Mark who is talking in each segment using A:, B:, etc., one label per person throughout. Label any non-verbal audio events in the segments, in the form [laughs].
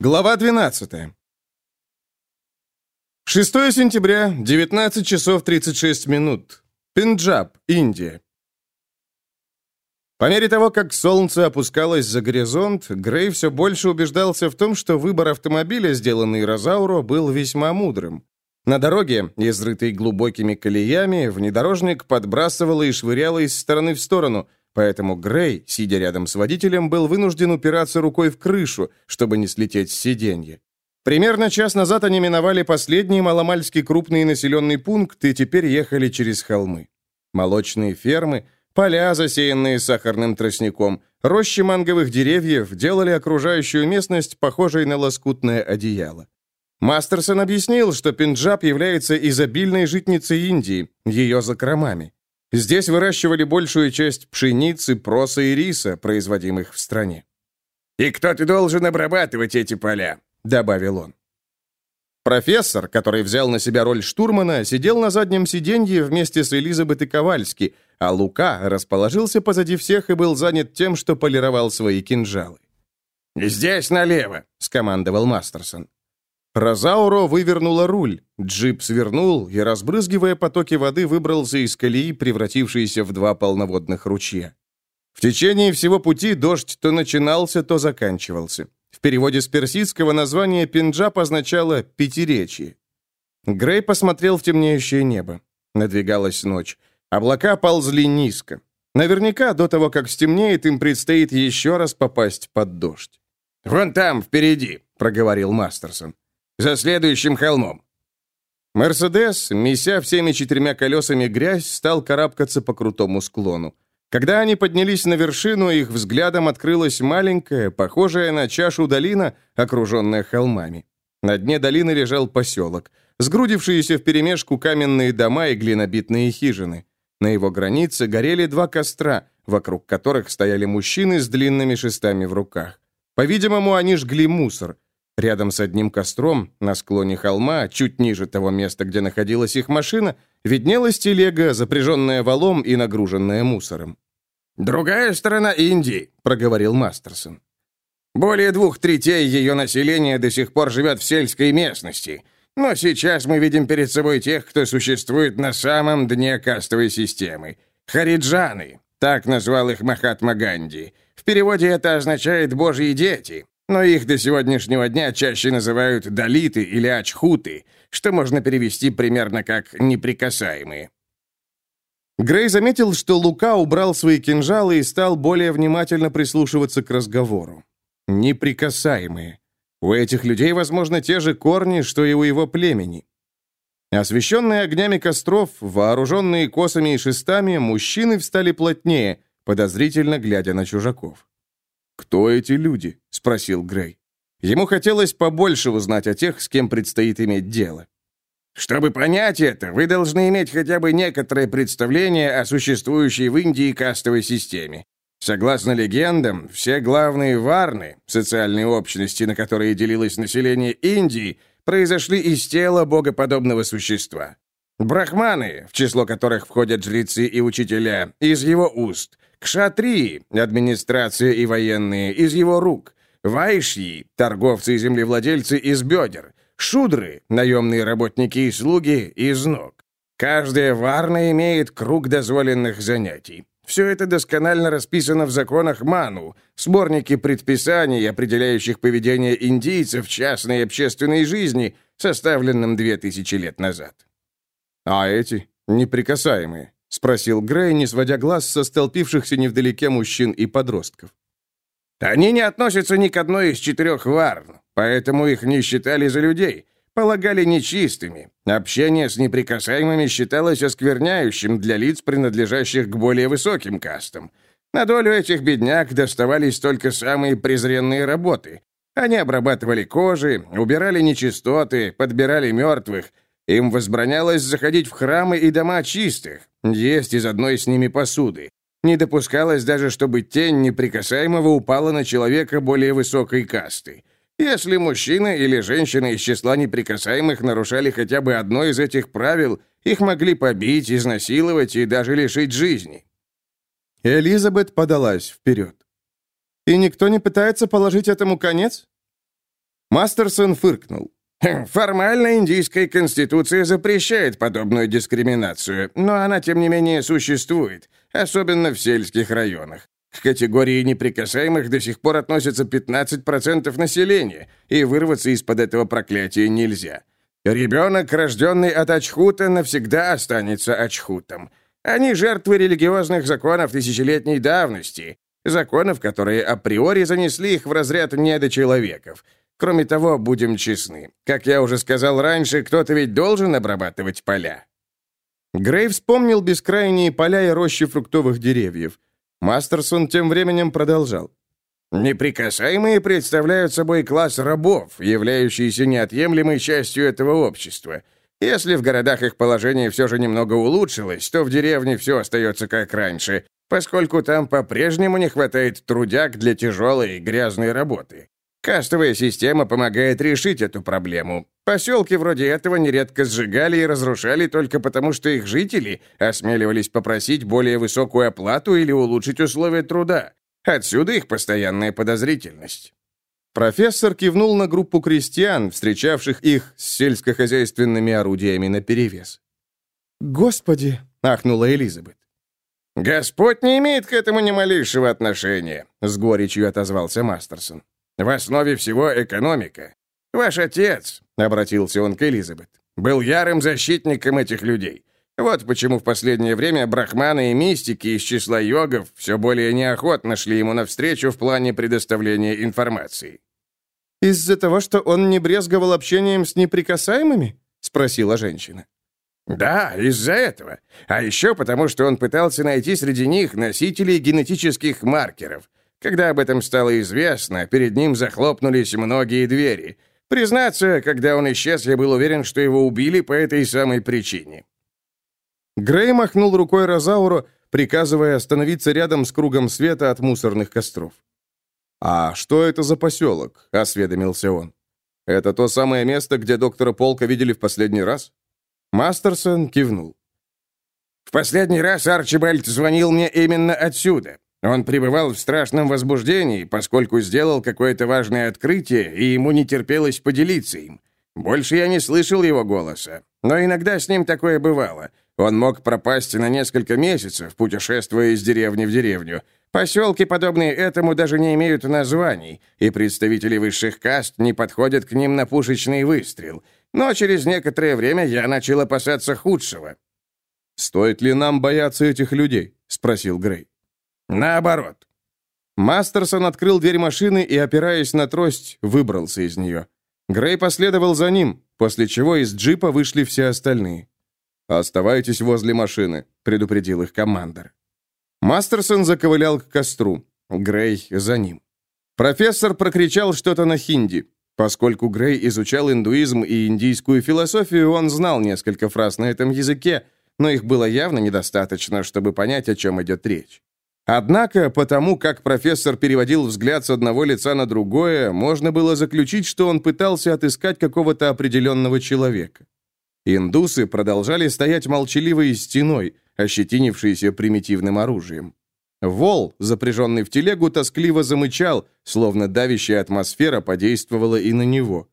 A: Глава 12. 6 сентября, 19 часов 36 минут. Пенджаб, Индия. По мере того, как солнце опускалось за горизонт, Грей все больше убеждался в том, что выбор автомобиля, сделанный Розауро, был весьма мудрым. На дороге, изрытой глубокими колеями, внедорожник подбрасывало и швыряло из стороны в сторону – Поэтому Грей, сидя рядом с водителем, был вынужден упираться рукой в крышу, чтобы не слететь с сиденья. Примерно час назад они миновали последний маломальски крупный населенный пункт и теперь ехали через холмы. Молочные фермы, поля, засеянные сахарным тростником, рощи манговых деревьев делали окружающую местность похожей на лоскутное одеяло. Мастерсон объяснил, что Пенджаб является изобильной житницей Индии, ее закромами. Здесь выращивали большую часть пшеницы, проса и риса, производимых в стране.
B: «И кто-то должен обрабатывать эти поля», — добавил он.
A: Профессор, который взял на себя роль штурмана, сидел на заднем сиденье вместе с Элизабет и Ковальски, а Лука расположился позади всех и был занят тем, что полировал свои кинжалы.
B: «Здесь налево», — скомандовал Мастерсон.
A: Розауро вывернула руль, джип свернул и, разбрызгивая потоки воды, выбрался из колеи, превратившейся в два полноводных ручья. В течение всего пути дождь то начинался, то заканчивался. В переводе с персидского название Пенджаб означало «пятиречие». Грей посмотрел в темнеющее небо. Надвигалась ночь. Облака ползли низко. Наверняка до того, как стемнеет, им предстоит еще раз попасть под дождь.
B: «Вон там, впереди», — проговорил Мастерсон. За следующим холмом».
A: Мерседес, меся всеми четырьмя колесами грязь, стал карабкаться по крутому склону. Когда они поднялись на вершину, их взглядом открылась маленькая, похожая на чашу долина, окруженная холмами. На дне долины лежал поселок, сгрудившиеся вперемешку каменные дома и глинобитные хижины. На его границе горели два костра, вокруг которых стояли мужчины с длинными шестами в руках. По-видимому, они жгли мусор – Рядом с одним костром, на склоне холма, чуть ниже того места, где находилась их машина, виднелась телега, запряженная валом и нагруженная мусором.
B: «Другая сторона Индии», — проговорил Мастерсон. «Более двух третей ее населения до сих пор живет в сельской местности, но сейчас мы видим перед собой тех, кто существует на самом дне кастовой системы. Хариджаны, так назвал их Махатма Ганди. В переводе это означает «божьи дети», но их до сегодняшнего дня чаще называют «далиты» или «ачхуты», что можно перевести примерно как «неприкасаемые».
A: Грей заметил, что Лука убрал свои кинжалы и стал более внимательно прислушиваться к разговору. Неприкасаемые. У этих людей, возможно, те же корни, что и у его племени. Освещенные огнями костров, вооруженные косами и шестами, мужчины встали плотнее, подозрительно глядя на чужаков. «Кто эти люди?» — спросил Грей. Ему хотелось побольше узнать о тех, с кем предстоит иметь дело.
B: «Чтобы понять это, вы должны иметь хотя бы некоторое представление о существующей в Индии кастовой системе. Согласно легендам, все главные варны, социальные общности, на которые делилось население Индии, произошли из тела богоподобного существа. Брахманы, в число которых входят жрецы и учителя, из его уст – Кшатрии, администрация и военные, из его рук. Вайшьи, торговцы и землевладельцы, из бедер. Шудры, наемные работники и слуги, из ног. Каждая варна имеет круг дозволенных занятий. Все это досконально расписано в законах Ману, сборнике предписаний, определяющих поведение индийцев в частной и общественной жизни, составленном две тысячи лет назад.
A: А эти неприкасаемые. — спросил Грей, не сводя глаз со столпившихся невдалеке мужчин и подростков.
B: «Они не относятся ни к одной из четырех варн, поэтому их не считали за людей, полагали нечистыми. Общение с неприкасаемыми считалось оскверняющим для лиц, принадлежащих к более высоким кастам. На долю этих бедняк доставались только самые презренные работы. Они обрабатывали кожи, убирали нечистоты, подбирали мертвых — им возбранялось заходить в храмы и дома чистых, есть из одной с ними посуды. Не допускалось даже, чтобы тень неприкасаемого упала на человека более высокой касты. Если мужчина или женщина из числа неприкасаемых нарушали хотя бы одно из этих правил, их могли побить, изнасиловать и даже лишить жизни.
A: Элизабет подалась вперед. «И никто не пытается положить этому конец?» Мастерсон фыркнул.
B: «Хм, [laughs] «Формально индийская конституция запрещает подобную дискриминацию, но она, тем не менее, существует, особенно в сельских районах. К категории неприкасаемых до сих пор относятся 15% населения, и вырваться из-под этого проклятия нельзя. Ребенок, рожденный от Ачхута, навсегда останется Ачхутом. Они жертвы религиозных законов тысячелетней давности, законов, которые априори занесли их в разряд недочеловеков. Кроме того, будем честны, как я уже сказал раньше, кто-то ведь должен обрабатывать поля.
A: Грей вспомнил бескрайние поля и рощи фруктовых деревьев. Мастерсон тем временем продолжал.
B: Неприкасаемые представляют собой класс рабов, являющийся неотъемлемой частью этого общества. Если в городах их положение все же немного улучшилось, то в деревне все остается как раньше, поскольку там по-прежнему не хватает трудяг для тяжелой и грязной работы. Кастовая система помогает решить эту проблему. Поселки вроде этого нередко сжигали и разрушали только потому, что их жители осмеливались попросить более высокую оплату или улучшить условия труда. Отсюда их постоянная подозрительность.
A: Профессор кивнул на группу крестьян, встречавших их с сельскохозяйственными орудиями наперевес. «Господи!» — ахнула Элизабет.
B: «Господь не имеет к этому ни малейшего отношения», — с горечью отозвался Мастерсон. «В основе всего экономика. Ваш отец», — обратился он к Элизабет, — «был ярым защитником этих людей. Вот почему в последнее время брахманы и мистики из числа йогов все более неохотно шли ему навстречу в плане предоставления информации.
A: «Из-за того, что он не брезговал общением с неприкасаемыми?» — спросила женщина.
B: «Да, из-за этого. А еще потому, что он пытался найти среди них носителей генетических маркеров. Когда об этом стало известно, перед ним захлопнулись многие двери. Признаться, когда он исчез, я был уверен, что его убили по этой самой причине.
A: Грей махнул рукой Розауру, приказывая остановиться рядом с кругом света от мусорных костров. «А что это за поселок?» — осведомился он. «Это то самое место, где доктора Полка видели в последний раз?» Мастерсон кивнул.
B: «В последний раз Арчибальд звонил мне именно отсюда. Он пребывал в страшном возбуждении, поскольку сделал какое-то важное открытие, и ему не терпелось поделиться им. Больше я не слышал его голоса. Но иногда с ним такое бывало. Он мог пропасть на несколько месяцев, путешествуя из деревни в деревню. Поселки, подобные этому, даже не имеют названий, и представители высших каст не подходят к ним на пушечный выстрел. Но через некоторое время я начал опасаться худшего.
A: «Стоит ли нам бояться этих людей?» — спросил Грей.
B: «Наоборот».
A: Мастерсон открыл дверь машины и, опираясь на трость, выбрался из нее. Грей последовал за ним, после чего из джипа вышли все остальные. «Оставайтесь возле машины», — предупредил их командор. Мастерсон заковылял к костру. Грей за ним. Профессор прокричал что-то на хинди. Поскольку Грей изучал индуизм и индийскую философию, он знал несколько фраз на этом языке, но их было явно недостаточно, чтобы понять, о чем идет речь. Однако, потому как профессор переводил взгляд с одного лица на другое, можно было заключить, что он пытался отыскать какого-то определенного человека. Индусы продолжали стоять молчаливой стеной, ощетинившиеся примитивным оружием. Вол, запряженный в телегу, тоскливо замычал, словно давящая атмосфера подействовала и на него.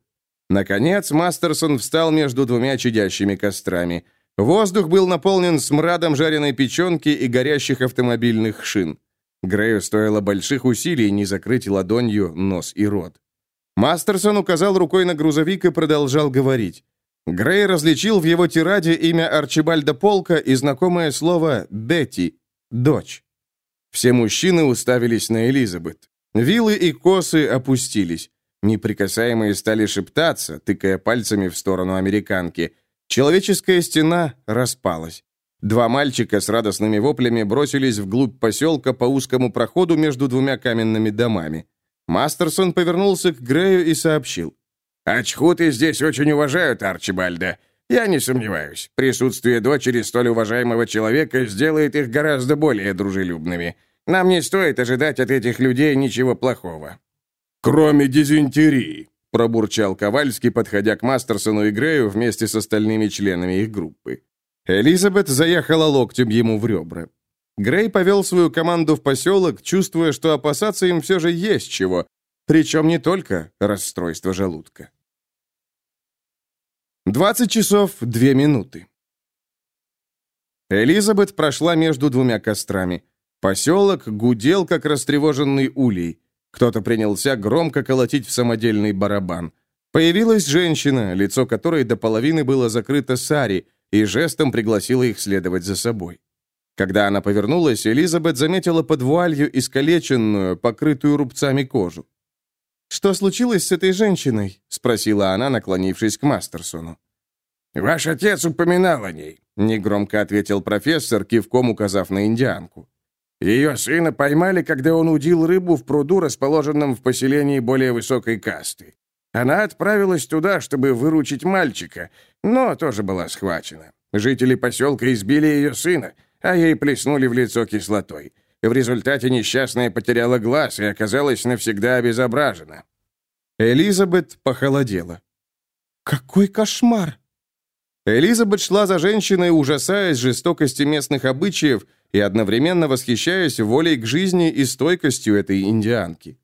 A: Наконец, Мастерсон встал между двумя чадящими кострами. Воздух был наполнен смрадом жареной печенки и горящих автомобильных шин. Грею стоило больших усилий не закрыть ладонью нос и рот. Мастерсон указал рукой на грузовик и продолжал говорить. Грей различил в его тираде имя Арчибальда Полка и знакомое слово «Бетти» — «дочь». Все мужчины уставились на Элизабет. Вилы и косы опустились. Неприкасаемые стали шептаться, тыкая пальцами в сторону американки. Человеческая стена распалась. Два мальчика с радостными воплями бросились вглубь поселка по узкому проходу между двумя каменными домами. Мастерсон повернулся к Грею и сообщил.
B: Ачхуты здесь очень уважают Арчибальда. Я не сомневаюсь, присутствие дочери столь уважаемого человека сделает их гораздо более дружелюбными. Нам не стоит ожидать от этих людей ничего плохого».
A: «Кроме дизентерии», — пробурчал Ковальский, подходя к Мастерсону и Грею вместе с остальными членами их группы. Элизабет заехала локтем ему в ребра. Грей повел свою команду в поселок, чувствуя, что опасаться им все же есть чего, Причем не только расстройство желудка. 20 часов 2 минуты. Элизабет прошла между двумя кострами. Поселок гудел, как растревоженный улей. Кто-то принялся громко колотить в самодельный барабан. Появилась женщина, лицо которой до половины было закрыто сари, и жестом пригласила их следовать за собой. Когда она повернулась, Элизабет заметила под вуалью искалеченную, покрытую рубцами кожу. «Что случилось с этой женщиной?» — спросила она, наклонившись к Мастерсону.
B: «Ваш отец упоминал о ней», — негромко ответил профессор, кивком указав на индианку. «Ее сына поймали, когда он удил рыбу в пруду, расположенном в поселении более высокой касты. Она отправилась туда, чтобы выручить мальчика, но тоже была схвачена. Жители поселка избили ее сына, а ей плеснули в лицо кислотой. В результате несчастная потеряла глаз и оказалась навсегда обезображена.
A: Элизабет похолодела. «Какой кошмар!» Элизабет шла за женщиной, ужасаясь жестокости местных обычаев и одновременно восхищаясь волей к жизни и стойкостью этой индианки.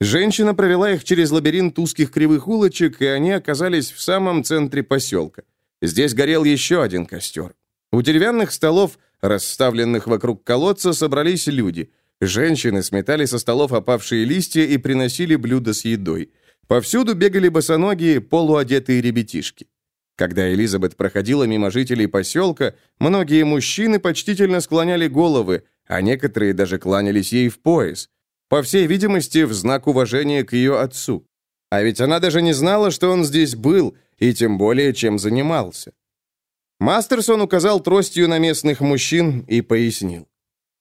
A: Женщина провела их через лабиринт узких кривых улочек, и они оказались в самом центре поселка. Здесь горел еще один костер. У деревянных столов, расставленных вокруг колодца, собрались люди. Женщины сметали со столов опавшие листья и приносили блюда с едой. Повсюду бегали босоногие, полуодетые ребятишки. Когда Элизабет проходила мимо жителей поселка, многие мужчины почтительно склоняли головы, а некоторые даже кланялись ей в пояс. По всей видимости, в знак уважения к ее отцу. А ведь она даже не знала, что он здесь был, и тем более, чем занимался. Мастерсон указал тростью на местных мужчин и пояснил.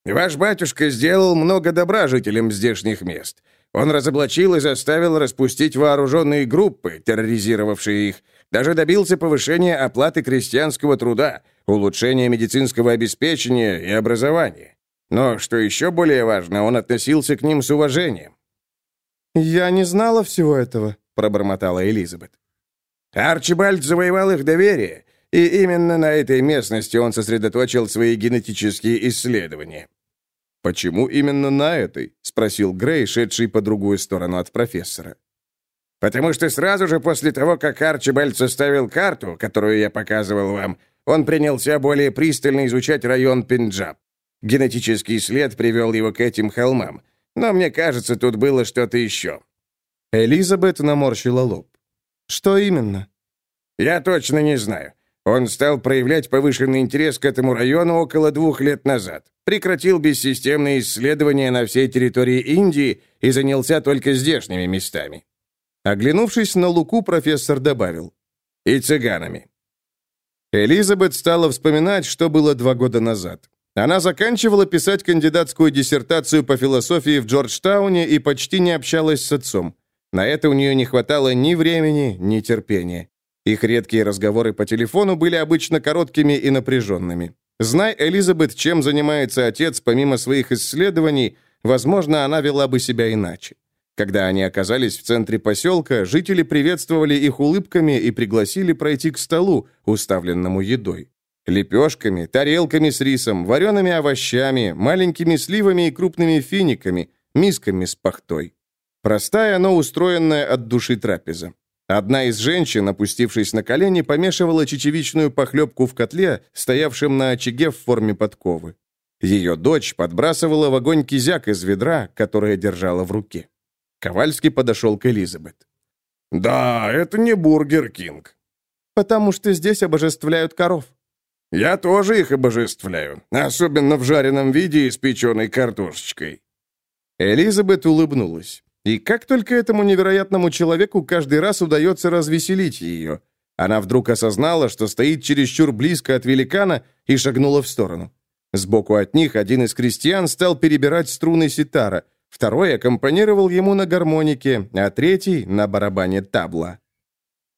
B: «Ваш батюшка сделал много добра жителям здешних мест. Он разоблачил и заставил распустить вооруженные группы, терроризировавшие их, даже добился повышения оплаты крестьянского труда, улучшения медицинского обеспечения и образования. Но, что еще более важно, он относился к ним с уважением.
A: «Я не знала всего этого», — пробормотала Элизабет.
B: Арчибальд завоевал их доверие, и именно на этой местности он сосредоточил свои генетические исследования.
A: «Почему именно на этой?» — спросил Грей, шедший по другую сторону от профессора.
B: Потому что сразу же после того, как Арчибальд составил карту, которую я показывал вам, он принялся более пристально изучать район Пенджаб. Генетический след привел его к этим холмам. Но мне кажется, тут было что-то еще».
A: Элизабет наморщила лоб. «Что именно?»
B: «Я точно не знаю. Он стал проявлять повышенный интерес к этому району около двух лет назад, прекратил бессистемные исследования на всей территории Индии и занялся только здешними местами.
A: Оглянувшись на Луку, профессор добавил.
B: «И цыганами».
A: Элизабет стала вспоминать, что было два года назад. Она заканчивала писать кандидатскую диссертацию по философии в Джорджтауне и почти не общалась с отцом. На это у нее не хватало ни времени, ни терпения. Их редкие разговоры по телефону были обычно короткими и напряженными. Знай, Элизабет, чем занимается отец помимо своих исследований, возможно, она вела бы себя иначе. Когда они оказались в центре поселка, жители приветствовали их улыбками и пригласили пройти к столу, уставленному едой. Лепешками, тарелками с рисом, вареными овощами, маленькими сливами и крупными финиками, мисками с пахтой. Простая, но устроенная от души трапеза. Одна из женщин, опустившись на колени, помешивала чечевичную похлебку в котле, стоявшем на очаге в форме подковы. Ее дочь подбрасывала в огонь кизяк из ведра, которое держала в руке. Ковальский подошел к Элизабет.
B: «Да, это не Burger King».
A: «Потому что здесь обожествляют коров».
B: «Я тоже их обожествляю, особенно в жареном виде и с печеной картошечкой».
A: Элизабет улыбнулась. И как только этому невероятному человеку каждый раз удается развеселить ее. Она вдруг осознала, что стоит чересчур близко от великана и шагнула в сторону. Сбоку от них один из крестьян стал перебирать струны ситара, второй аккомпанировал ему на гармонике, а третий — на барабане табла.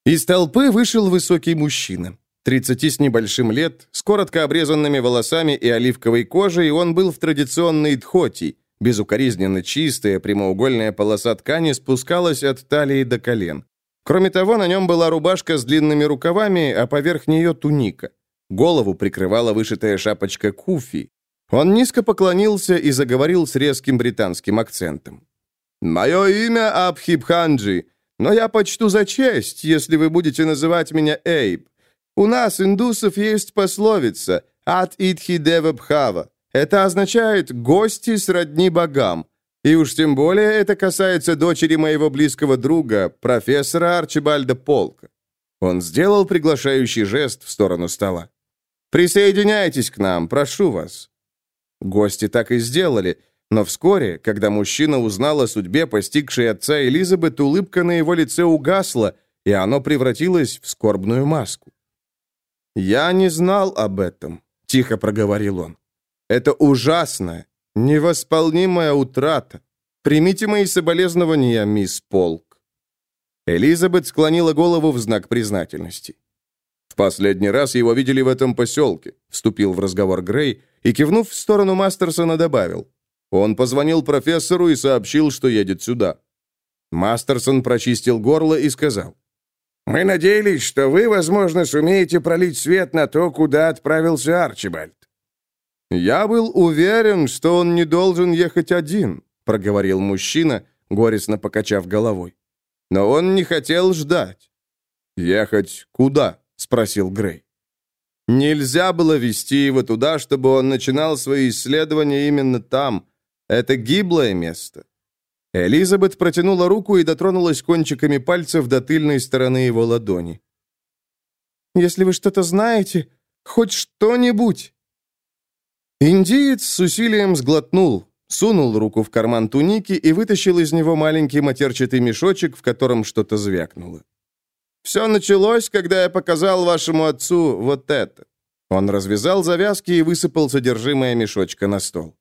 A: Из толпы вышел высокий мужчина. Тридцати с небольшим лет, с коротко обрезанными волосами и оливковой кожей, он был в традиционной дхоти. Безукоризненно чистая прямоугольная полоса ткани спускалась от талии до колен. Кроме того, на нем была рубашка с длинными рукавами, а поверх нее туника. Голову прикрывала вышитая шапочка куфи. Он низко поклонился и заговорил с резким британским акцентом. «Мое имя Абхибханджи, но я почту за честь, если вы будете называть меня Эйб. У нас, индусов, есть пословица «Ат итхи дева бхава». Это означает «гости сродни богам». И уж тем более это касается дочери моего близкого друга, профессора Арчибальда Полка. Он сделал приглашающий жест в сторону стола. «Присоединяйтесь к нам, прошу вас». Гости так и сделали, но вскоре, когда мужчина узнал о судьбе, постигшей отца Элизабет, улыбка на его лице угасла, и оно превратилось в скорбную маску. «Я не знал об этом», — тихо проговорил он. «Это ужасная, невосполнимая утрата. Примите мои соболезнования, мисс Полк». Элизабет склонила голову в знак признательности. «В последний раз его видели в этом поселке», — вступил в разговор Грей и, кивнув в сторону Мастерсона, добавил. «Он позвонил профессору и сообщил, что едет сюда». Мастерсон прочистил горло и сказал.
B: Мы надеялись, что вы, возможно, сумеете пролить свет на то, куда отправился Арчибальд».
A: «Я был уверен, что он не должен ехать один», — проговорил мужчина, горестно покачав головой. «Но он не хотел ждать». «Ехать куда?» — спросил Грей. «Нельзя было вести его туда, чтобы он начинал свои исследования именно там. Это гиблое место. Элизабет протянула руку и дотронулась кончиками пальцев до тыльной стороны его ладони. «Если вы что-то знаете, хоть что-нибудь!» Индиец с усилием сглотнул, сунул руку в карман туники и вытащил из него маленький матерчатый мешочек, в котором что-то звякнуло. «Все началось, когда я показал вашему отцу вот это». Он развязал завязки и высыпал содержимое мешочка на стол.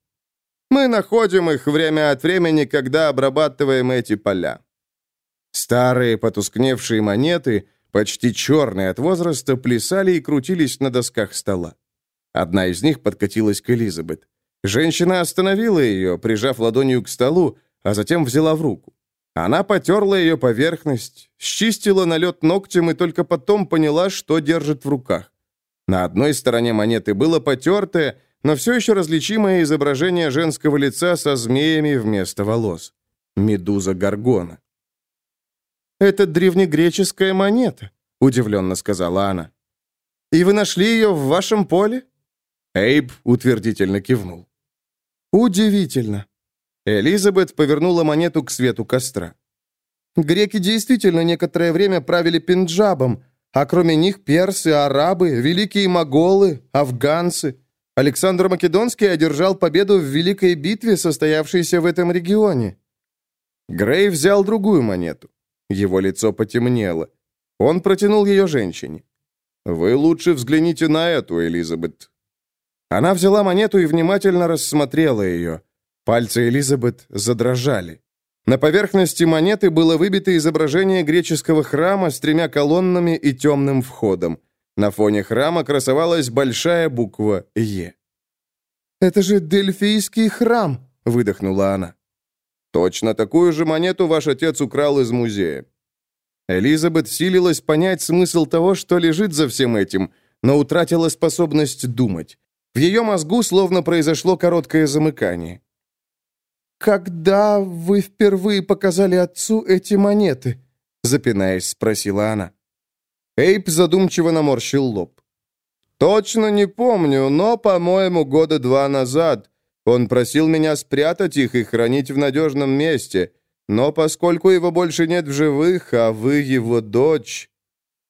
A: Мы находим их время от времени, когда обрабатываем эти поля. Старые потускневшие монеты, почти черные от возраста, плясали и крутились на досках стола. Одна из них подкатилась к Элизабет. Женщина остановила ее, прижав ладонью к столу, а затем взяла в руку. Она потерла ее поверхность, счистила налет ногтем и только потом поняла, что держит в руках. На одной стороне монеты было потертое, но все еще различимое изображение женского лица со змеями вместо волос. Медуза Гаргона. «Это древнегреческая монета», — удивленно сказала она. «И вы нашли ее в вашем поле?» Эйб утвердительно кивнул. «Удивительно». Элизабет повернула монету к свету костра. «Греки действительно некоторое время правили Пенджабом, а кроме них персы, арабы, великие моголы, афганцы. Александр Македонский одержал победу в великой битве, состоявшейся в этом регионе. Грей взял другую монету. Его лицо потемнело. Он протянул ее женщине. «Вы лучше взгляните на эту, Элизабет». Она взяла монету и внимательно рассмотрела ее. Пальцы Элизабет задрожали. На поверхности монеты было выбито изображение греческого храма с тремя колоннами и темным входом. На фоне храма красовалась большая буква «Е». «Это же Дельфийский храм!» — выдохнула она. «Точно такую же монету ваш отец украл из музея». Элизабет силилась понять смысл того, что лежит за всем этим, но утратила способность думать. В ее мозгу словно произошло короткое замыкание. «Когда вы впервые показали отцу эти монеты?» запинаясь, спросила она. Эйп задумчиво наморщил лоб. «Точно не помню, но, по-моему, года два назад. Он просил меня спрятать их и хранить в надежном месте. Но поскольку его больше нет в живых, а вы его дочь...»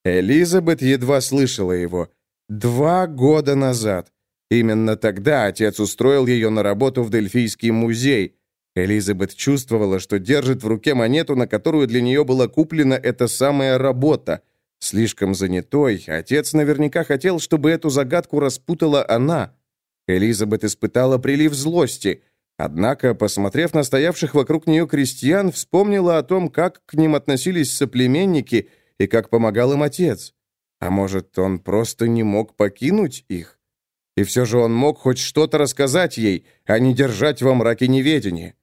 A: Элизабет едва слышала его. «Два года назад. Именно тогда отец устроил ее на работу в Дельфийский музей». Элизабет чувствовала, что держит в руке монету, на которую для нее была куплена эта самая работа — Слишком занятой, отец наверняка хотел, чтобы эту загадку распутала она. Элизабет испытала прилив злости, однако, посмотрев на стоявших вокруг нее крестьян, вспомнила о том, как к ним относились соплеменники и как помогал им отец. А может, он просто не мог покинуть их? И все же он мог хоть что-то рассказать ей, а не держать во мраке неведения.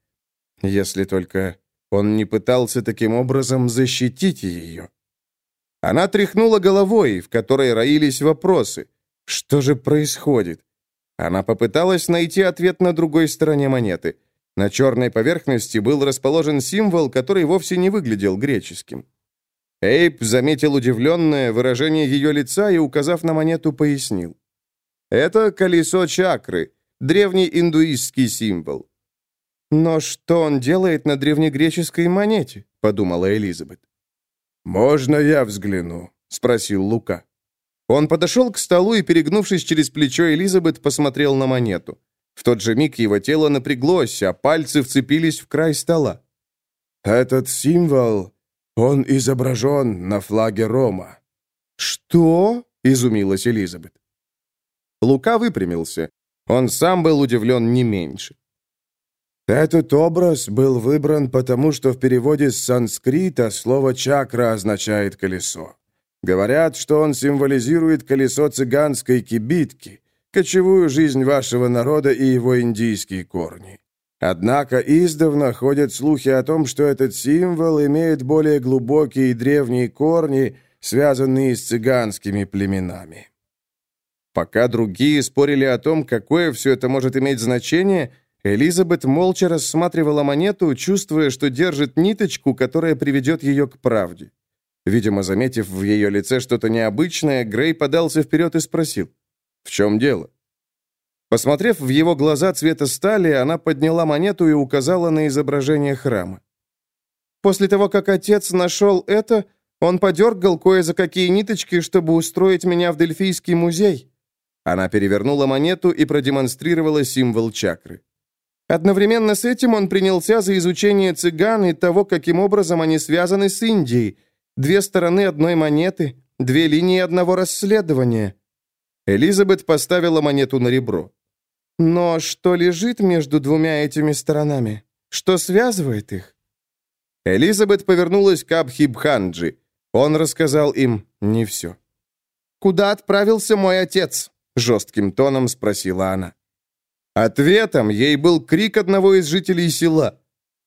A: Если только он не пытался таким образом защитить ее. Она тряхнула головой, в которой роились вопросы. Что же происходит? Она попыталась найти ответ на другой стороне монеты. На черной поверхности был расположен символ, который вовсе не выглядел греческим. Эйп заметил удивленное выражение ее лица и, указав на монету, пояснил. «Это колесо чакры, древний индуистский символ». «Но что он делает на древнегреческой монете?» — подумала Элизабет.
B: «Можно я взгляну?» — спросил Лука.
A: Он подошел к столу и, перегнувшись через плечо Элизабет, посмотрел на монету. В тот же миг его тело напряглось, а пальцы вцепились в край стола.
B: «Этот символ, он изображен на флаге Рома».
A: «Что?» — изумилась Элизабет. Лука выпрямился. Он сам был удивлен не меньше.
B: Этот образ был выбран потому, что в переводе с санскрита слово «чакра» означает «колесо». Говорят, что он символизирует колесо цыганской кибитки, кочевую жизнь вашего народа и его индийские корни. Однако издавна ходят слухи о том, что этот символ имеет более глубокие и древние корни, связанные с цыганскими племенами.
A: Пока другие спорили о том, какое все это может иметь значение, Элизабет молча рассматривала монету, чувствуя, что держит ниточку, которая приведет ее к правде. Видимо, заметив в ее лице что-то необычное, Грей подался вперед и спросил, «В чем дело?» Посмотрев в его глаза цвета стали, она подняла монету и указала на изображение храма. «После того, как отец нашел это, он подергал кое за какие ниточки, чтобы устроить меня в Дельфийский музей». Она перевернула монету и продемонстрировала символ чакры. Одновременно с этим он принялся за изучение цыган и того, каким образом они связаны с Индией. Две стороны одной монеты, две линии одного расследования. Элизабет поставила монету на ребро. Но что лежит между двумя этими сторонами? Что связывает их? Элизабет повернулась к Абхибханджи. Он рассказал им не все. «Куда отправился мой отец?» — жестким тоном спросила она. Ответом ей был крик одного из жителей села.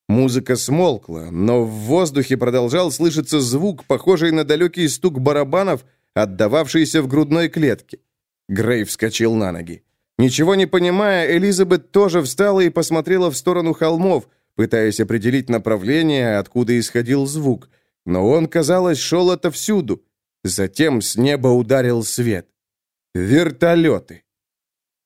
A: Музыка смолкла, но в воздухе продолжал слышаться звук, похожий на далекий стук барабанов, отдававшийся в грудной клетке. Грей вскочил на ноги. Ничего не понимая, Элизабет тоже встала и посмотрела в сторону холмов, пытаясь определить направление, откуда исходил звук. Но он, казалось, шел отовсюду. Затем с неба ударил свет. Вертолеты.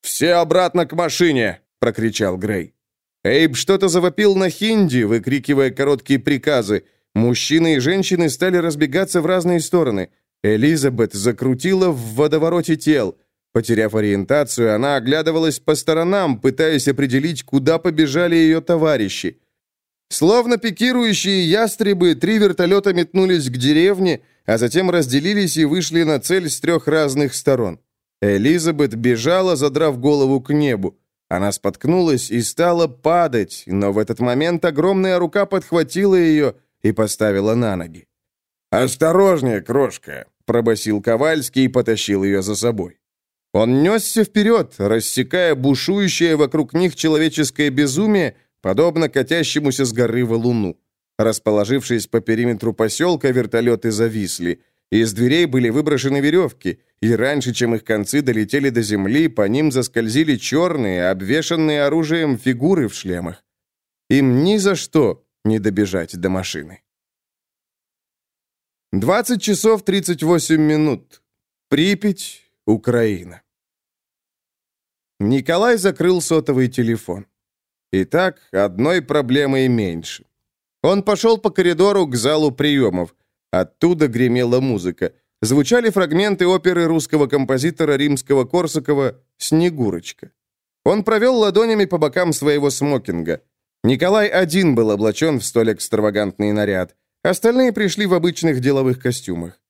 A: «Все обратно к машине!» — прокричал Грей. Эйб что-то завопил на хинди, выкрикивая короткие приказы. Мужчины и женщины стали разбегаться в разные стороны. Элизабет закрутила в водовороте тел. Потеряв ориентацию, она оглядывалась по сторонам, пытаясь определить, куда побежали ее товарищи. Словно пикирующие ястребы, три вертолета метнулись к деревне, а затем разделились и вышли на цель с трех разных сторон. Элизабет бежала, задрав голову к небу. Она споткнулась и стала падать, но в этот момент огромная рука подхватила ее и поставила на ноги.
B: «Осторожнее, крошка!» — пробасил Ковальский и потащил ее за собой.
A: Он несся вперед, рассекая бушующее вокруг них человеческое безумие, подобно катящемуся с горы валуну. Расположившись по периметру поселка, вертолеты зависли. Из дверей были выброшены веревки, и раньше, чем их концы долетели до земли, по ним заскользили черные, обвешанные оружием фигуры в шлемах. Им ни за что не добежать до машины. 20 часов 38 минут. Припять, Украина. Николай закрыл сотовый телефон. Итак, одной проблемой меньше. Он пошел по коридору к залу приемов. Оттуда гремела музыка. Звучали фрагменты оперы русского композитора римского Корсакова «Снегурочка». Он провел ладонями по бокам своего смокинга. Николай один был облачен в столь экстравагантный наряд. Остальные пришли в обычных деловых костюмах.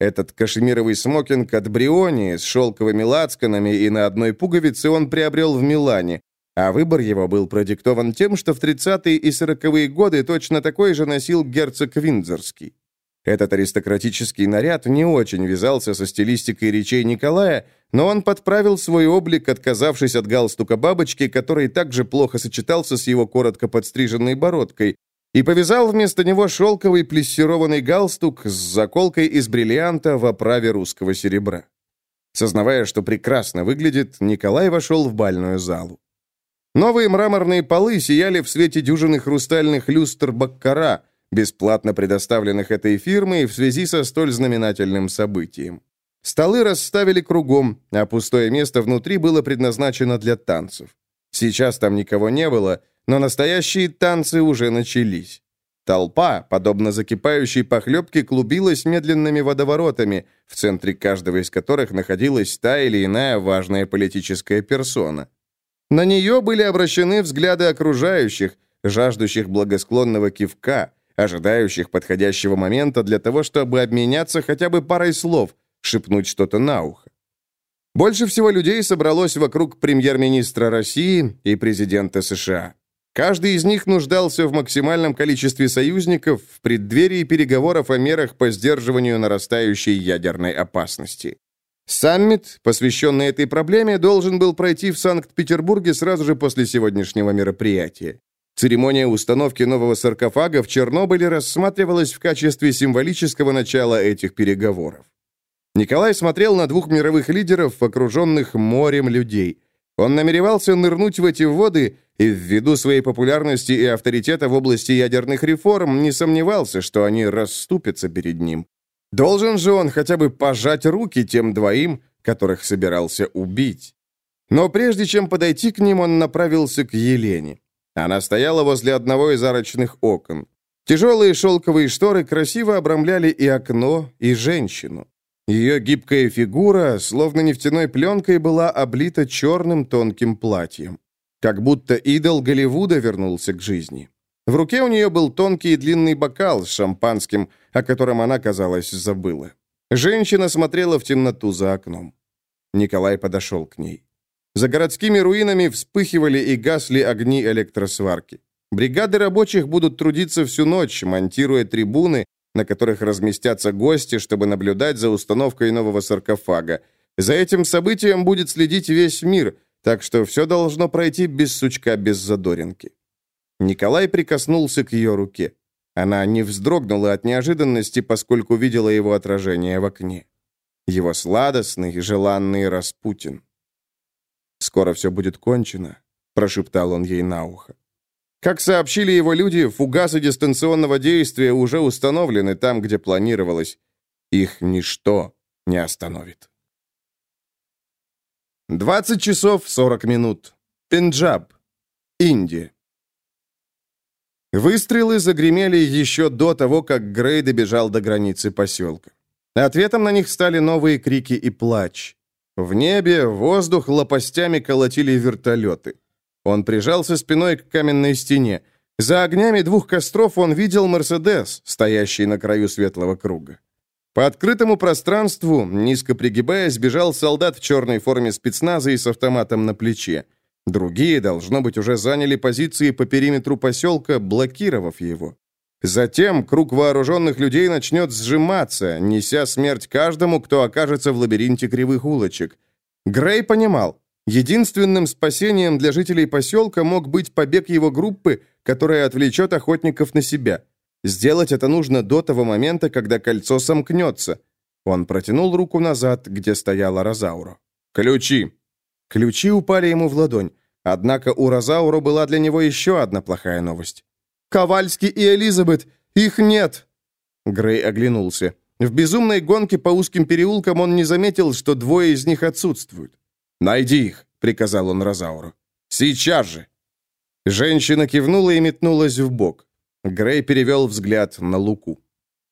A: Этот кашемировый смокинг от Бриони с шелковыми лацканами и на одной пуговице он приобрел в Милане, а выбор его был продиктован тем, что в 30-е и 40-е годы точно такой же носил герцог Виндзорский. Этот аристократический наряд не очень вязался со стилистикой речей Николая, но он подправил свой облик, отказавшись от галстука бабочки, который также плохо сочетался с его коротко подстриженной бородкой, и повязал вместо него шелковый плессированный галстук с заколкой из бриллианта в оправе русского серебра. Сознавая, что прекрасно выглядит, Николай вошел в бальную залу. Новые мраморные полы сияли в свете дюжины хрустальных люстр Баккара, бесплатно предоставленных этой фирмой в связи со столь знаменательным событием. Столы расставили кругом, а пустое место внутри было предназначено для танцев. Сейчас там никого не было, но настоящие танцы уже начались. Толпа, подобно закипающей похлебке, клубилась медленными водоворотами, в центре каждого из которых находилась та или иная важная политическая персона. На нее были обращены взгляды окружающих, жаждущих благосклонного кивка, ожидающих подходящего момента для того, чтобы обменяться хотя бы парой слов, шепнуть что-то на ухо. Больше всего людей собралось вокруг премьер-министра России и президента США. Каждый из них нуждался в максимальном количестве союзников в преддверии переговоров о мерах по сдерживанию нарастающей ядерной опасности. Саммит, посвященный этой проблеме, должен был пройти в Санкт-Петербурге сразу же после сегодняшнего мероприятия. Церемония установки нового саркофага в Чернобыле рассматривалась в качестве символического начала этих переговоров. Николай смотрел на двух мировых лидеров, окруженных морем людей. Он намеревался нырнуть в эти воды и ввиду своей популярности и авторитета в области ядерных реформ не сомневался, что они расступятся перед ним. Должен же он хотя бы пожать руки тем двоим, которых собирался убить. Но прежде чем подойти к ним, он направился к Елене. Она стояла возле одного из арочных окон. Тяжелые шелковые шторы красиво обрамляли и окно, и женщину. Ее гибкая фигура, словно нефтяной пленкой, была облита черным тонким платьем. Как будто идол Голливуда вернулся к жизни. В руке у нее был тонкий и длинный бокал с шампанским, о котором она, казалось, забыла. Женщина смотрела в темноту за окном. Николай подошел к ней. За городскими руинами вспыхивали и гасли огни электросварки. Бригады рабочих будут трудиться всю ночь, монтируя трибуны, на которых разместятся гости, чтобы наблюдать за установкой нового саркофага. За этим событием будет следить весь мир, так что все должно пройти без сучка, без задоринки. Николай прикоснулся к ее руке. Она не вздрогнула от неожиданности, поскольку видела его отражение в окне. Его сладостный, желанный Распутин. «Скоро все будет кончено», — прошептал он ей на ухо. Как сообщили его люди, фугасы дистанционного действия уже установлены там, где планировалось. Их ничто не остановит. 20 часов 40 минут. Пенджаб. Индия. Выстрелы загремели еще до того, как Грей добежал до границы поселка. Ответом на них стали новые крики и плач. В небе воздух лопастями колотили вертолеты. Он прижался спиной к каменной стене. За огнями двух костров он видел «Мерседес», стоящий на краю светлого круга. По открытому пространству, низко пригибаясь, бежал солдат в черной форме спецназа и с автоматом на плече. Другие, должно быть, уже заняли позиции по периметру поселка, блокировав его. Затем круг вооруженных людей начнет сжиматься, неся смерть каждому, кто окажется в лабиринте кривых улочек. Грей понимал, единственным спасением для жителей поселка мог быть побег его группы, которая отвлечет охотников на себя. Сделать это нужно до того момента, когда кольцо сомкнется. Он протянул руку назад, где стояла Розауро. «Ключи!» Ключи упали ему в ладонь. Однако у Розауро была для него еще одна плохая новость. «Ковальский и Элизабет! Их нет!» Грей оглянулся. В безумной гонке по узким переулкам он не заметил, что двое из них отсутствуют. «Найди их!» — приказал он Розауру. «Сейчас же!» Женщина кивнула и метнулась в бок. Грей перевел взгляд на Луку.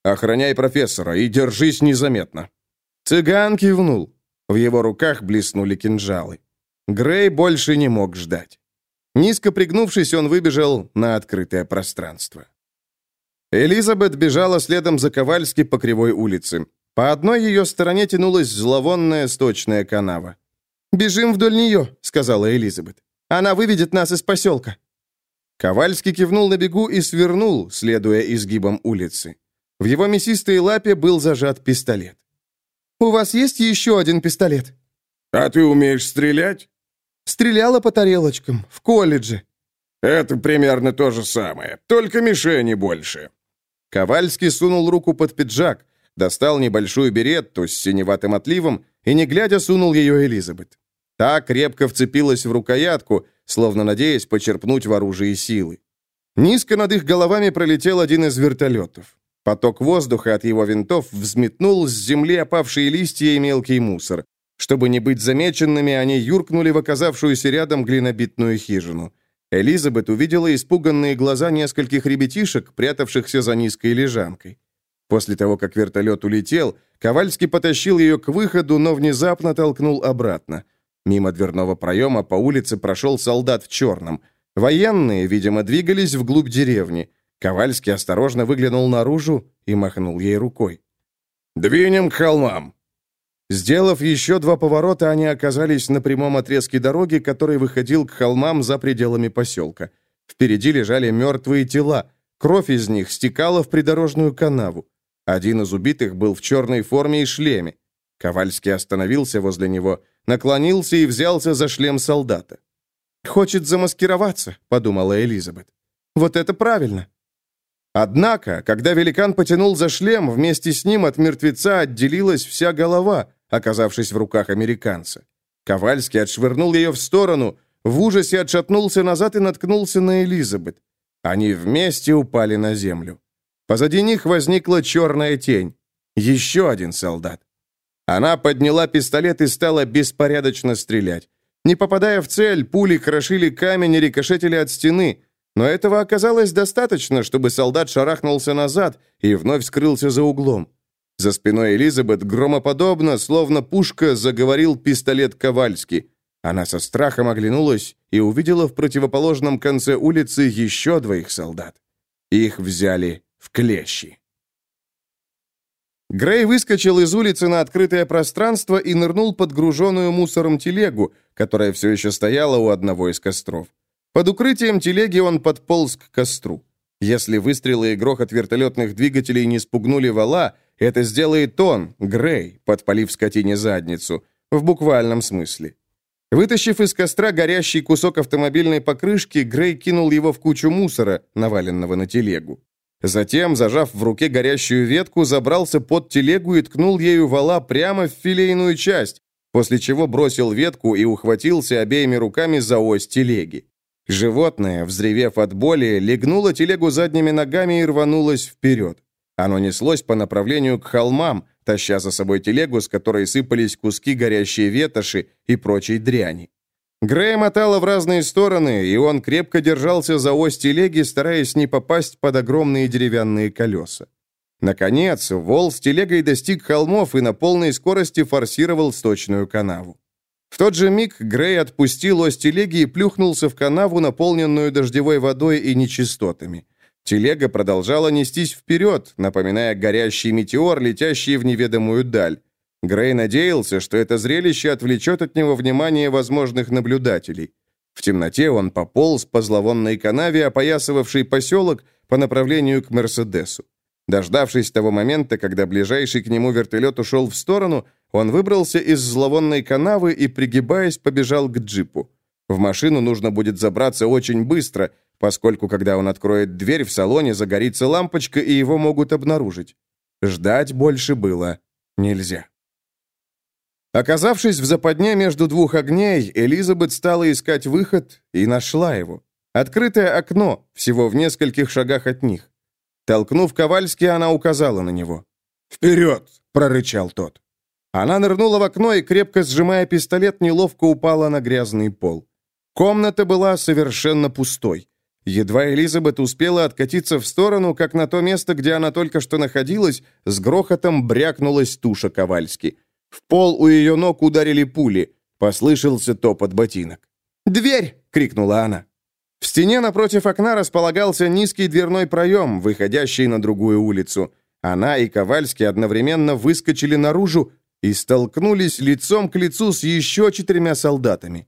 A: «Охраняй профессора и держись незаметно». Цыган кивнул. В его руках блеснули кинжалы. Грей больше не мог ждать. Низко пригнувшись, он выбежал на открытое пространство. Элизабет бежала следом за Ковальски по кривой улице. По одной ее стороне тянулась зловонная сточная канава. «Бежим вдоль нее», — сказала Элизабет. «Она выведет нас из поселка». Ковальский кивнул на бегу и свернул, следуя изгибам улицы. В его мясистой лапе был зажат пистолет. «У вас есть еще один пистолет?»
B: «А ты умеешь стрелять?»
C: Стреляла по тарелочкам в колледже».
B: «Это примерно то же самое, только мишени больше».
A: Ковальский сунул руку под пиджак, достал небольшую беретту с синеватым отливом и, не глядя, сунул ее Элизабет. Та крепко вцепилась в рукоятку, словно надеясь почерпнуть в оружии силы. Низко над их головами пролетел один из вертолетов. Поток воздуха от его винтов взметнул с земли опавшие листья и мелкий мусор. Чтобы не быть замеченными, они юркнули в оказавшуюся рядом глинобитную хижину. Элизабет увидела испуганные глаза нескольких ребятишек, прятавшихся за низкой лежанкой. После того, как вертолет улетел, Ковальский потащил ее к выходу, но внезапно толкнул обратно. Мимо дверного проема по улице прошел солдат в черном. Военные, видимо, двигались вглубь деревни. Ковальский осторожно выглянул наружу и махнул ей рукой.
B: «Двинем к холмам!»
A: Сделав еще два поворота, они оказались на прямом отрезке дороги, который выходил к холмам за пределами поселка. Впереди лежали мертвые тела. Кровь из них стекала в придорожную канаву. Один из убитых был в черной форме и шлеме. Ковальский остановился возле него, наклонился и взялся за шлем солдата. «Хочет замаскироваться», — подумала Элизабет. «Вот это правильно». Однако, когда великан потянул за шлем, вместе с ним от мертвеца отделилась вся голова, оказавшись в руках американца. Ковальский отшвырнул ее в сторону, в ужасе отшатнулся назад и наткнулся на Элизабет. Они вместе упали на землю. Позади них возникла черная тень. Еще один солдат. Она подняла пистолет и стала беспорядочно стрелять. Не попадая в цель, пули крошили камень и рикошетили от стены, но этого оказалось достаточно, чтобы солдат шарахнулся назад и вновь скрылся за углом. За спиной Элизабет громоподобно, словно пушка, заговорил пистолет Ковальски. Она со страхом оглянулась и увидела в противоположном конце улицы еще двоих солдат. Их взяли в клещи. Грей выскочил из улицы на открытое пространство и нырнул под груженную мусором телегу, которая все еще стояла у одного из костров. Под укрытием телеги он подполз к костру. Если выстрелы и грохот вертолетных двигателей не спугнули вала, это сделает он, Грей, подпалив скотине задницу, в буквальном смысле. Вытащив из костра горящий кусок автомобильной покрышки, Грей кинул его в кучу мусора, наваленного на телегу. Затем, зажав в руке горящую ветку, забрался под телегу и ткнул ею вала прямо в филейную часть, после чего бросил ветку и ухватился обеими руками за ось телеги. Животное, взревев от боли, легнуло телегу задними ногами и рванулось вперед. Оно неслось по направлению к холмам, таща за собой телегу, с которой сыпались куски горящей ветоши и прочей дряни. Грея мотала в разные стороны, и он крепко держался за ось телеги, стараясь не попасть под огромные деревянные колеса. Наконец, вол с телегой достиг холмов и на полной скорости форсировал сточную канаву. В тот же миг Грей отпустил ось телеги и плюхнулся в канаву, наполненную дождевой водой и нечистотами. Телега продолжала нестись вперед, напоминая горящий метеор, летящий в неведомую даль. Грей надеялся, что это зрелище отвлечет от него внимание возможных наблюдателей. В темноте он пополз по зловонной канаве, опоясывавшей поселок по направлению к Мерседесу. Дождавшись того момента, когда ближайший к нему вертолет ушел в сторону, он выбрался из зловонной канавы и, пригибаясь, побежал к джипу. В машину нужно будет забраться очень быстро, поскольку, когда он откроет дверь, в салоне загорится лампочка, и его могут обнаружить. Ждать больше было нельзя. Оказавшись в западне между двух огней, Элизабет стала искать выход и нашла его. Открытое окно, всего в нескольких шагах от них. Толкнув Ковальски, она указала на него.
B: «Вперед!» — прорычал тот.
A: Она нырнула в окно и, крепко сжимая пистолет, неловко упала на грязный пол. Комната была совершенно пустой. Едва Элизабет успела откатиться в сторону, как на то место, где она только что находилась, с грохотом брякнулась туша Ковальски. В пол у ее ног ударили пули. Послышался топот ботинок. «Дверь!» — крикнула она. В стене напротив окна располагался низкий дверной проем, выходящий на другую улицу. Она и Ковальский одновременно выскочили наружу и столкнулись лицом к лицу с еще четырьмя солдатами.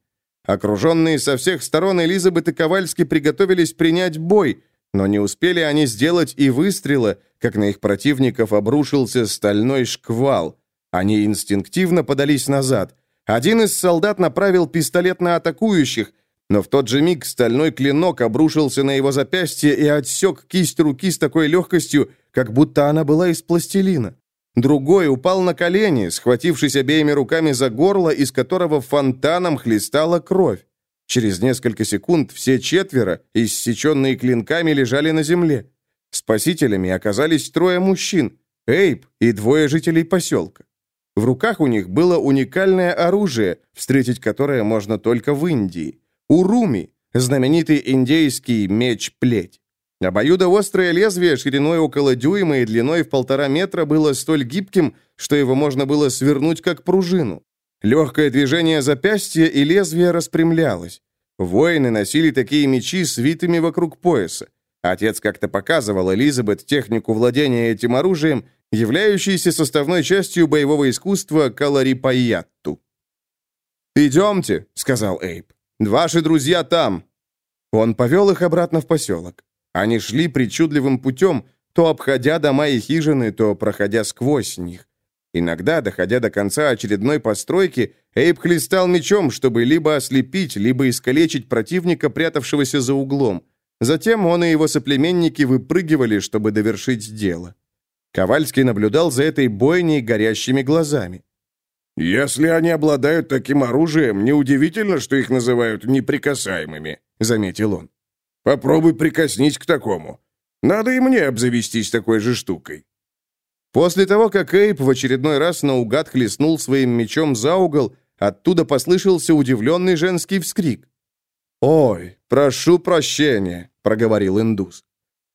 A: Окруженные со всех сторон Элизабет и Ковальский приготовились принять бой, но не успели они сделать и выстрела, как на их противников обрушился стальной шквал. Они инстинктивно подались назад. Один из солдат направил пистолет на атакующих, но в тот же миг стальной клинок обрушился на его запястье и отсек кисть руки с такой легкостью, как будто она была из пластилина. Другой упал на колени, схватившись обеими руками за горло, из которого фонтаном хлестала кровь. Через несколько секунд все четверо, иссеченные клинками, лежали на земле. Спасителями оказались трое мужчин, Эйп и двое жителей поселка. В руках у них было уникальное оружие, встретить которое можно только в Индии. Уруми, знаменитый индейский меч-плеть. Обоюдоострое лезвие шириной около дюйма и длиной в полтора метра было столь гибким, что его можно было свернуть как пружину. Легкое движение запястья и лезвие распрямлялось. Воины носили такие мечи с витыми вокруг пояса. Отец как-то показывал Элизабет технику владения этим оружием, являющейся составной частью боевого искусства каларипайятту. «Идемте», — сказал Эйп. «Ваши друзья там». Он повел их обратно в поселок. Они шли причудливым путем, то обходя дома и хижины, то проходя сквозь них. Иногда, доходя до конца очередной постройки, Эйб хлестал мечом, чтобы либо ослепить, либо искалечить противника, прятавшегося за углом. Затем он и его соплеменники выпрыгивали, чтобы довершить дело. Ковальский наблюдал за этой бойней горящими глазами.
B: «Если они обладают таким оружием, неудивительно, что их называют неприкасаемыми», — заметил он. «Попробуй прикоснись к такому. Надо и мне обзавестись такой же штукой».
A: После того, как Эйп в очередной раз наугад хлестнул своим мечом за угол, оттуда послышался удивленный женский вскрик. «Ой, прошу прощения», — проговорил индус.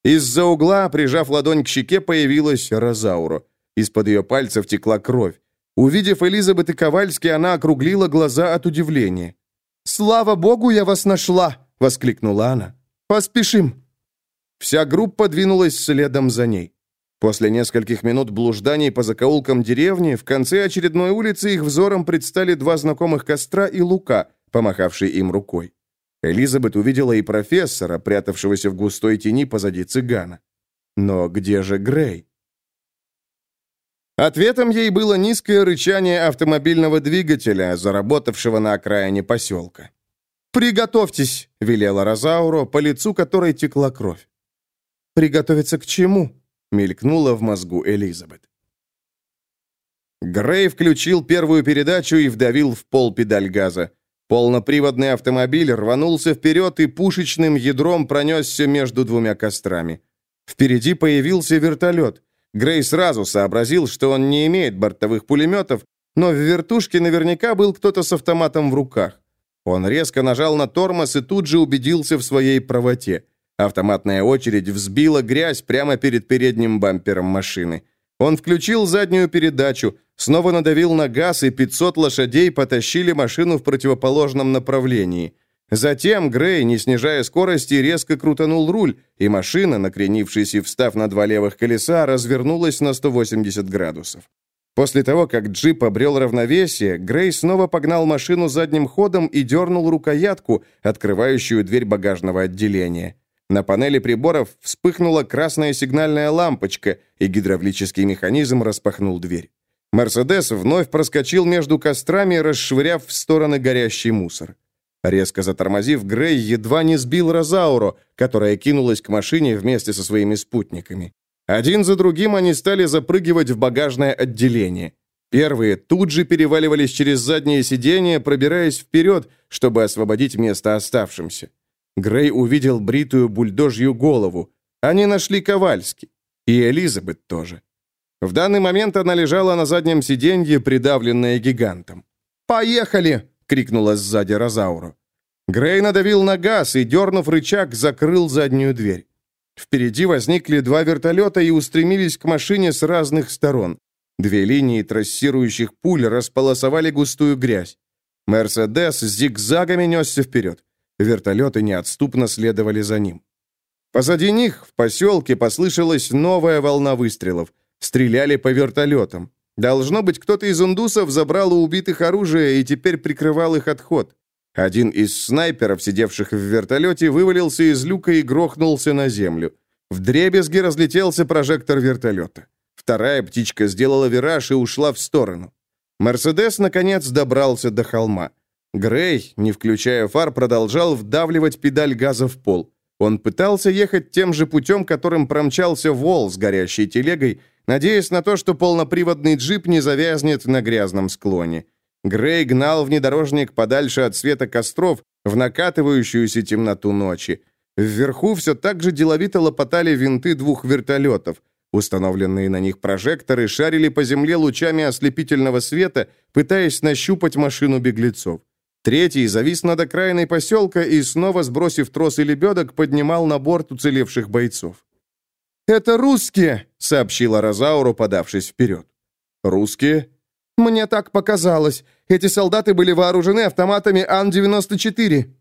A: Из-за угла, прижав ладонь к щеке, появилась Розаура. Из-под ее пальцев текла кровь. Увидев Элизабет и Ковальски, она округлила глаза от удивления. «Слава богу, я вас нашла!» — воскликнула она. «Поспешим!» Вся группа двинулась следом за ней. После нескольких минут блужданий по закоулкам деревни, в конце очередной улицы их взором предстали два знакомых костра и Лука, помахавший им рукой. Элизабет увидела и профессора, прятавшегося в густой тени позади цыгана. Но где же Грей? Ответом ей было низкое рычание автомобильного двигателя, заработавшего на окраине поселка. «Приготовьтесь!» — велела Розауро, по лицу которой текла кровь. «Приготовиться к чему?» мелькнуло в мозгу Элизабет. Грей включил первую передачу и вдавил в пол педаль газа. Полноприводный автомобиль рванулся вперед и пушечным ядром пронесся между двумя кострами. Впереди появился вертолет. Грей сразу сообразил, что он не имеет бортовых пулеметов, но в вертушке наверняка был кто-то с автоматом в руках. Он резко нажал на тормоз и тут же убедился в своей правоте. Автоматная очередь взбила грязь прямо перед передним бампером машины. Он включил заднюю передачу, снова надавил на газ, и 500 лошадей потащили машину в противоположном направлении. Затем Грей, не снижая скорости, резко крутанул руль, и машина, накренившись и встав на два левых колеса, развернулась на 180 градусов. После того, как джип обрел равновесие, Грей снова погнал машину задним ходом и дернул рукоятку, открывающую дверь багажного отделения. На панели приборов вспыхнула красная сигнальная лампочка, и гидравлический механизм распахнул дверь. «Мерседес» вновь проскочил между кострами, расшвыряв в стороны горящий мусор. Резко затормозив, Грей едва не сбил Розауро, которая кинулась к машине вместе со своими спутниками. Один за другим они стали запрыгивать в багажное отделение. Первые тут же переваливались через заднее сиденье, пробираясь вперед, чтобы освободить место оставшимся. Грей увидел бритую бульдожью голову. Они нашли Ковальски. И Элизабет тоже. В данный момент она лежала на заднем сиденье, придавленная гигантом. «Поехали!» — крикнула сзади Розауру. Грей надавил на газ и, дернув рычаг, закрыл заднюю дверь. Впереди возникли два вертолета и устремились к машине с разных сторон. Две линии трассирующих пуль располосовали густую грязь. «Мерседес» зигзагами несся вперед. Вертолеты неотступно следовали за ним. Позади них, в поселке, послышалась новая волна выстрелов. Стреляли по вертолетам. Должно быть, кто-то из ундусов забрал у убитых оружие и теперь прикрывал их отход. Один из снайперов, сидевших в вертолете, вывалился из люка и грохнулся на землю. В дребезге разлетелся прожектор вертолета. Вторая птичка сделала вираж и ушла в сторону. «Мерседес» наконец добрался до холма. Грей, не включая фар, продолжал вдавливать педаль газа в пол. Он пытался ехать тем же путем, которым промчался Вол с горящей телегой, надеясь на то, что полноприводный джип не завязнет на грязном склоне. Грей гнал внедорожник подальше от света костров, в накатывающуюся темноту ночи. Вверху все так же деловито лопотали винты двух вертолетов. Установленные на них прожекторы шарили по земле лучами ослепительного света, пытаясь нащупать машину беглецов. Третий завис над окраиной поселка и, снова сбросив трос и лебедок, поднимал на борт уцелевших бойцов.
C: «Это русские!»
A: — сообщила Розауру, подавшись вперед. «Русские?»
C: «Мне так показалось. Эти солдаты были вооружены автоматами Ан-94».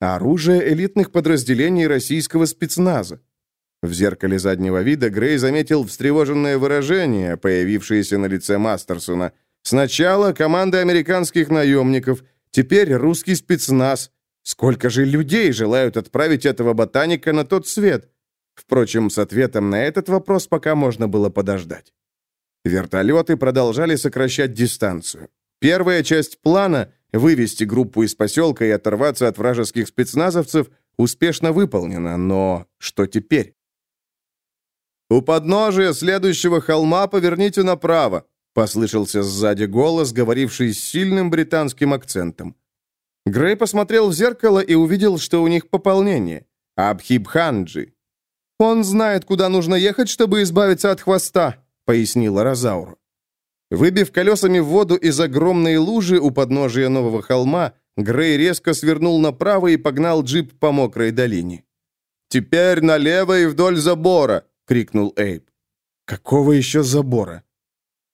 A: Оружие элитных подразделений российского спецназа. В зеркале заднего вида Грей заметил встревоженное выражение, появившееся на лице Мастерсона. Сначала команда американских наемников — Теперь русский спецназ. Сколько же людей желают отправить этого ботаника на тот свет? Впрочем, с ответом на этот вопрос пока можно было подождать. Вертолеты продолжали сокращать дистанцию. Первая часть плана — вывести группу из поселка и оторваться от вражеских спецназовцев — успешно выполнена, но что теперь? «У подножия следующего холма поверните направо», Послышался сзади голос, говоривший с сильным британским акцентом. Грей посмотрел в зеркало и увидел, что у них пополнение. Абхибханджи.
C: «Он знает, куда нужно ехать, чтобы избавиться от хвоста», — пояснила Розаура.
A: Выбив колесами в воду из огромной лужи у подножия нового холма, Грей резко свернул направо и погнал джип по мокрой долине. «Теперь налево и вдоль забора!» — крикнул Эйб. «Какого еще забора?»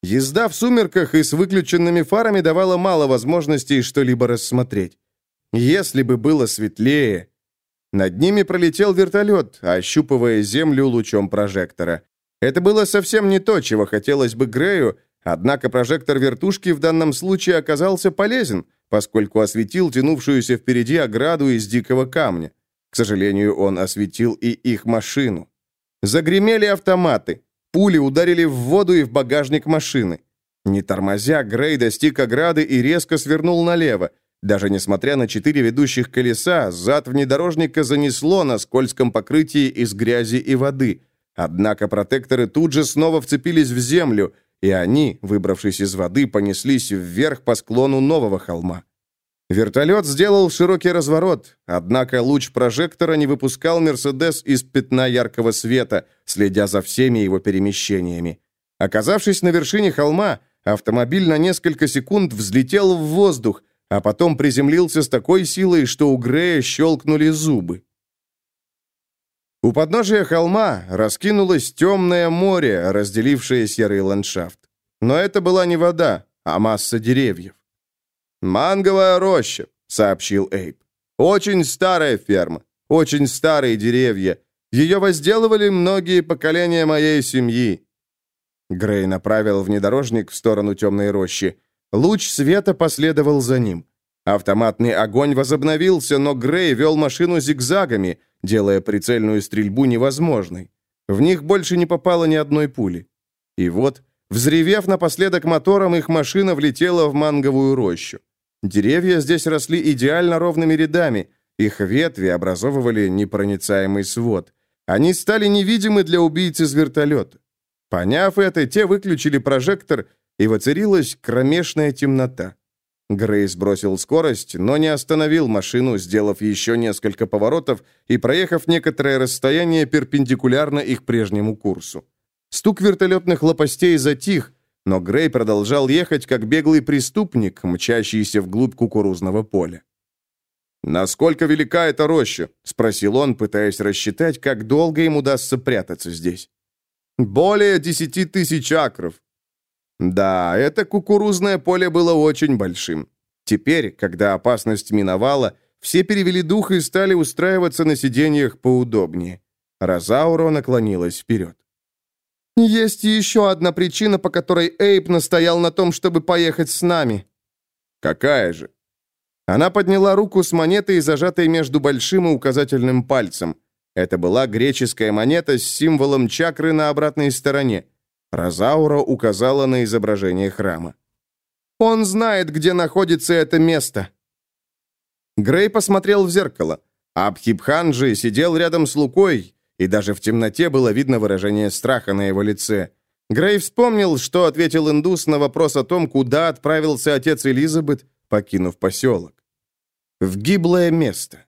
A: Езда в сумерках и с выключенными фарами давала мало возможностей что-либо рассмотреть. Если бы было светлее... Над ними пролетел вертолет, ощупывая землю лучом прожектора. Это было совсем не то, чего хотелось бы Грею, однако прожектор вертушки в данном случае оказался полезен, поскольку осветил тянувшуюся впереди ограду из дикого камня. К сожалению, он осветил и их машину. Загремели автоматы. Пули ударили в воду и в багажник машины. Не тормозя, Грей достиг ограды и резко свернул налево. Даже несмотря на четыре ведущих колеса, зад внедорожника занесло на скользком покрытии из грязи и воды. Однако протекторы тут же снова вцепились в землю, и они, выбравшись из воды, понеслись вверх по склону нового холма. Вертолет сделал широкий разворот, однако луч прожектора не выпускал «Мерседес» из пятна яркого света, следя за всеми его перемещениями. Оказавшись на вершине холма, автомобиль на несколько секунд взлетел в воздух, а потом приземлился с такой силой, что у Грея щелкнули зубы. У подножия холма раскинулось темное море, разделившее серый ландшафт. Но это была не вода, а масса деревьев. «Манговая роща», — сообщил Эйп. «Очень старая ферма, очень старые деревья. Ее возделывали многие поколения моей семьи». Грей направил внедорожник в сторону темной рощи. Луч света последовал за ним. Автоматный огонь возобновился, но Грей вел машину зигзагами, делая прицельную стрельбу невозможной. В них больше не попало ни одной пули. И вот, взревев напоследок мотором, их машина влетела в манговую рощу. Деревья здесь росли идеально ровными рядами, их ветви образовывали непроницаемый свод. Они стали невидимы для убийц из вертолета. Поняв это, те выключили прожектор, и воцарилась кромешная темнота. Грей сбросил скорость, но не остановил машину, сделав еще несколько поворотов и проехав некоторое расстояние перпендикулярно их прежнему курсу. Стук вертолетных лопастей затих, но Грей продолжал ехать, как беглый преступник, мчащийся вглубь кукурузного поля. «Насколько велика эта роща?» — спросил он, пытаясь рассчитать, как долго им удастся прятаться здесь. «Более десяти тысяч акров». Да, это кукурузное поле было очень большим. Теперь, когда опасность миновала, все перевели дух и стали устраиваться на сиденьях поудобнее. Розауро наклонилась вперед.
C: «Есть еще одна причина, по которой Эйп настоял на том, чтобы поехать с нами».
A: «Какая же?» Она подняла руку с монетой, зажатой между большим и указательным пальцем. Это была греческая монета с символом чакры на обратной стороне. Розаура указала на изображение храма.
C: «Он знает, где находится это место».
A: Грей посмотрел в зеркало. Абхибханджи сидел рядом с Лукой, и даже в темноте было видно выражение страха на его лице. Грей вспомнил, что ответил индус на вопрос о том, куда отправился отец Элизабет, покинув поселок. в гиблое место.